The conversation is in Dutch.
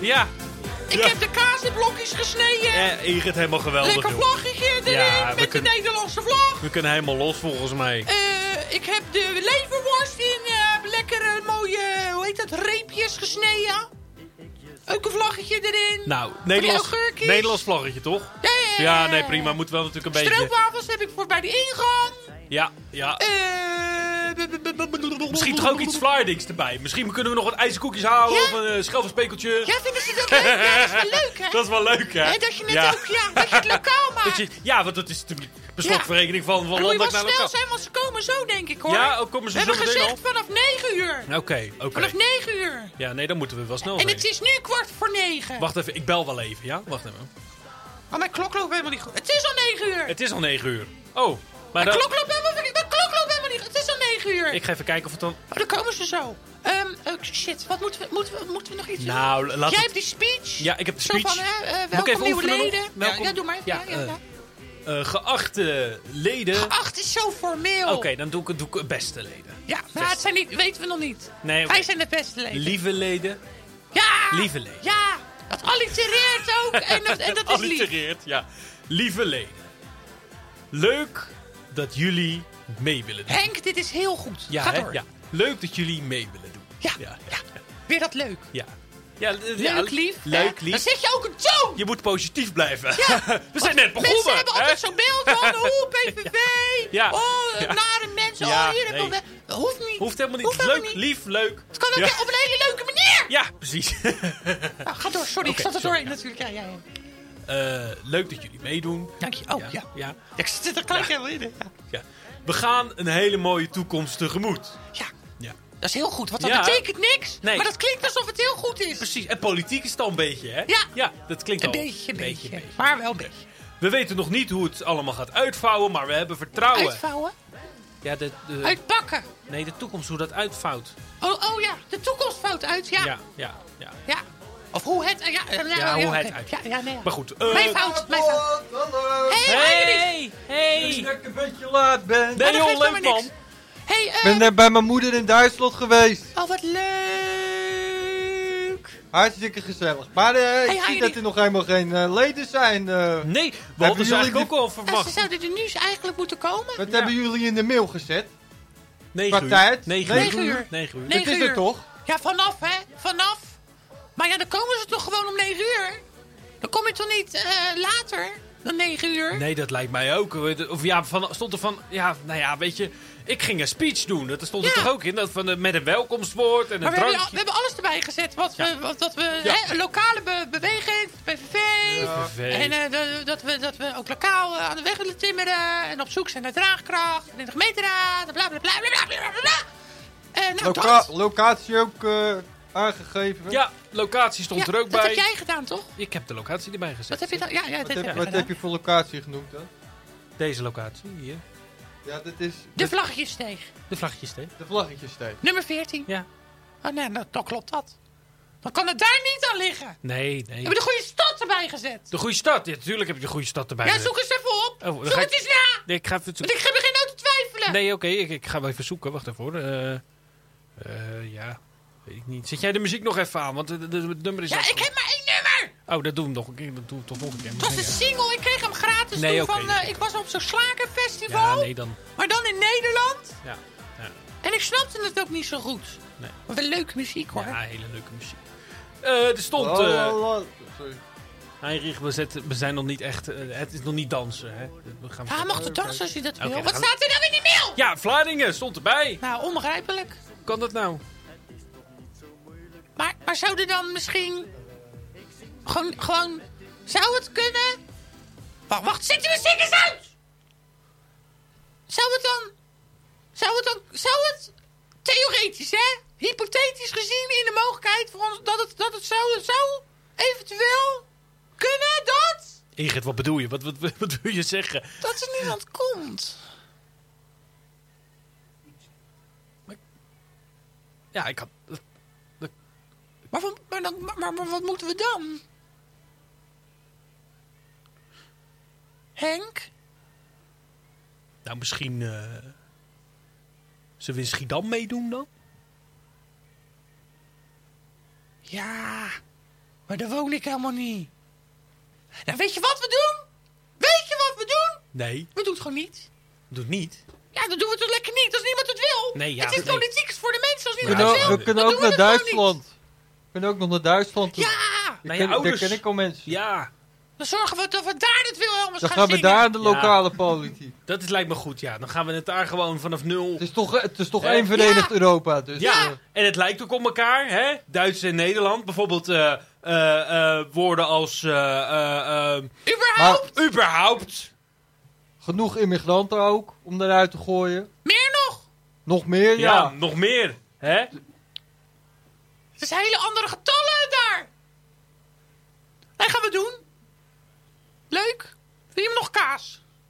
Ja. Ik Ja. heb de kaas in blokjes gesneden. Eh, Ingrid, helemaal geweldig, Lekker vlaggetje erin Ja, met kunnen- de Nederlandse vlag. We kunnen helemaal los, volgens mij. Eh, ik heb de leverworst in eh, lekkere mooie, hoe heet dat, reepjes gesneden. Ook een vlaggetje erin. Nou, Nederlands. Nederlands vlaggetje, toch? Ja, ja, ja, Ja, ja, nee, ja. prima. Moet wel natuurlijk een beetje... Stroopwafels heb ik voor bij de ingang. Ja, ja. Misschien toch ook iets flyerdings erbij. Misschien kunnen we nog wat ijzerkoekjes halen Ja? of een uh, schelvenspekeltje. Ja, vinden ze dat leuk? Ja, dat is wel leuk, hè? Dat is wel leuk, hè? Dat je het ja. ook, ja, dat je het lokaal maakt. Je- ja, want dat is natuurlijk beslotverrekening van, van moet landelijk naar snel zijn, want ze komen zo, denk ik, hoor. Ja, ook komen ze We zo hebben meteen gezegd vanaf 9 uur. Oké, oké. Vanaf 9 uur. Ja, nee, dan moeten we wel snel En zijn. het is nu kwart voor 9. Wacht even, ik bel wel even, ja? Wacht even. Maar mijn klok loopt helemaal niet goed. Het is al 9 uur. Het is al 9 uur. Oh, maar Mijn dan... klok loopt niet goed. Het is al 9 uur. Ik ga even kijken of het dan... Oh, dan komen ze zo. Oh, shit, wat moeten we, moeten we, moeten we nog iets doen? Nou, laat Jij hebt die speech. Ja, ik heb de Zo speech. van, hè, eh, ik welkom nieuwe leden. Welkom- Ja, doe maar. Ja, Ja, ja, eh. Eh, geachte leden... Ach, het is zo formeel. Oké, dan doe ik, doe ik het beste leden. Ja, maar het zijn niet, weten we nog niet. Nee, oké. Wij zijn de beste leden. Lieve leden. ja! Lieve leden. Ja! Dat allitereert ook. En dat, en dat is lief. Allitereert, ja. Lieve leden. Leuk dat jullie mee willen doen. Henk, dit is heel goed. Ja, Ga hè? door. ja. Leuk dat jullie mee willen doen. Ja, Ja, ja. Weer dat leuk. ja. Ja, eh, ja, Leuk, lief. Leuk, lief. Dan zet je ook een toon. Je moet positief blijven. We zijn net begonnen. Mensen hebben hè? altijd zo'n beeld van, oh, PVV. Ja. Oh, Ja. nare mensen. Ja, oh, hier hebben nee. we... Dat hoeft niet. Hoeft helemaal niet. Hoeft leuk, helemaal niet. lief, leuk. Het kan ook ja. op een hele leuke manier. Ja, precies. Nou, ga door, sorry. Oké, ik zat er sorry, doorheen ja. natuurlijk. Ja, ja, ja. Eh, leuk dat jullie meedoen. Dank je. Oh, ja. ja. ja. ik zit er gelijk helemaal in. Ja. ja. We gaan een hele mooie toekomst tegemoet. ja, Ja. dat is heel goed. Want dat Ja. betekent niks. Nee. Maar dat klinkt alsof het heel goed is. Precies. En politiek is het al een beetje, hè? Ja. Ja, dat klinkt Een al. beetje, een beetje. Maar wel een beetje. We weten nog niet hoe het allemaal gaat uitvouwen, maar we hebben vertrouwen. Uitvouwen. Ja, de, de, Uitpakken. nee, de toekomst, hoe dat uitvouwt. Oh, oh ja, de toekomst fout uit. Ja. Ja, ja, ja. Of hoe het... Ja, ja, Ja, hoe het uit. Ja, ja, nee. Maar goed. eh, Mijn fout, mijn fout. Hallo. Hey. Hey, hey. Dat ik een beetje laat ben. Nee, joh, leuk man. Hey, Ik eh... ben net bij mijn moeder in Duitsland geweest. Oh, wat leuk. Hartstikke gezellig. Maar eh, ik zie dat er nog helemaal geen eh, leden zijn. eh. Nee, we hadden ze ook al Nou, ze verwacht. zouden er nu eigenlijk moeten komen. wat Ja. hebben jullie in de mail gezet? 9 Qua tijd? 9 Negen uur. uur. 9 uur. Nee. Dat is uur. het toch? Ja, vanaf, hè. Vanaf. Maar ja, dan komen ze toch gewoon om 9 uur? Dan kom je toch niet eh, later dan 9 uur? Nee, dat lijkt mij ook. Of ja, van, stond er van... Ja, nou ja, weet je... Ik ging een speech doen. Dat stond er Ja. toch ook in? Dat van de, met een welkomstwoord en Maar een we hebben, drankje. we hebben alles erbij gezet. Wat Ja. we, wat, dat we Ja. hè, lokale be- beweging, PVV. PVV. En eh, de- dat, we, dat we ook lokaal eh, aan de weg willen timmeren. En op zoek zijn naar draagkracht. En in de gemeenteraad. En bla bla bla bla bla bla bla. En nou, Loca dat. locatie ook eh, aangegeven. Ja, locatie stond Ja, er ook dat bij. heb jij gedaan, toch? Ik heb de locatie erbij gezet. Wat heb je dan? Ja, ja, Wat, dit heb, heb je wat heb je voor locatie genoemd dan? Deze locatie, hier. Ja, dat is De vlaggetjessteeg. De vlaggetjes, hè? de vlaggetjessteek. Nummer 14. Ja. Oh nee, nou, dan klopt dat. Dan kan het daar niet aan liggen. Nee, nee. We hebben de goede stad erbij gezet. De goede stad. Ja, natuurlijk heb je de goede stad erbij Ja, gezet. zoek eens even op. Oh, zoek het eens na. Nee, ik ga even Want zoeken. ik ga begin nou te twijfelen. Nee, oké. ik, ik ga wel even zoeken. Wacht even hoor. Eh, eh, ja, weet ik niet. Zet jij de muziek nog even aan? Want het nummer is Ja, ik heb maar één nummer. Oh, dat doen we nog een keer. Dat doen we toch nog een keer. Het was een single. Ik kreeg hem gratis Nee, toen oké. van... eh, ik was op zo'n slagerfestival. Ja, nee dan. Maar dan in Nederland. Ja, ja, En ik snapte het ook niet zo goed. Nee. Maar wel leuke muziek hoor. ja hele leuke muziek. Eh, er stond... Oh, eh oh, oh, Sorry. Heinrich, we, zetten, we zijn nog niet echt... het is nog niet dansen, hè? We gaan Ja, hij mag de dansen als je dat wil. Oké, Wat dan- staat er nou in die mail? Ja, Vlaardingen stond erbij. Nou, onbegrijpelijk. Kan dat nou? Maar, maar zou er dan misschien... Gewoon, gewoon... Zou het kunnen? Wacht, wacht, zet de muziek eens uit! Zou het dan... Zou het dan... Zou het... Theoretisch, hè? Hypothetisch gezien in de mogelijkheid voor ons... Dat het, dat het zou... Het zou eventueel... Kunnen dat... Ingrid, wat bedoel je? Wat, wat, wat wil je zeggen? Dat er niemand komt. Ja, ik had... Maar, wat- maar, dan, maar, maar, maar wat moeten we dan? Henk? Nou, misschien... eh zullen we in Schiedam meedoen dan? Ja. Maar daar woon ik helemaal niet. Nou, weet je wat we doen? Weet je wat we doen? Nee, We doen het gewoon niet. doe het niet. Ja, dan doen we het toch lekker niet als niemand het wil. Nee, ja, het is nee. politiek voor de mensen als We niemand kunnen, het wil. we kunnen dan ook doen we naar Duitsland. Kunnen ook nog naar Duitsland toe. Ja, Naar ken- je ouders. Daar ken ik al mensen. Ja, dan zorgen we dat we daar het Wilhelmus Dan gaan gaan we zingen. daar de Ja. lokale politiek. dat is, lijkt me goed, ja. Dan gaan we het daar gewoon vanaf nul... Het is toch, het is toch één verenigd Ja. Europa. Dus, Ja, eh, en het lijkt ook op elkaar, hè? Duits en Nederland. Bijvoorbeeld eh, eh, eh, woorden als eh, eh, eh, Überhaupt? maar überhaupt. genoeg immigranten ook om eruit te gooien. Meer nog? Nog meer, Ja, ja. nog meer, hè? Het zijn hele andere getallen daar. Dat gaan we doen. Leuk. Wil je nog kaas?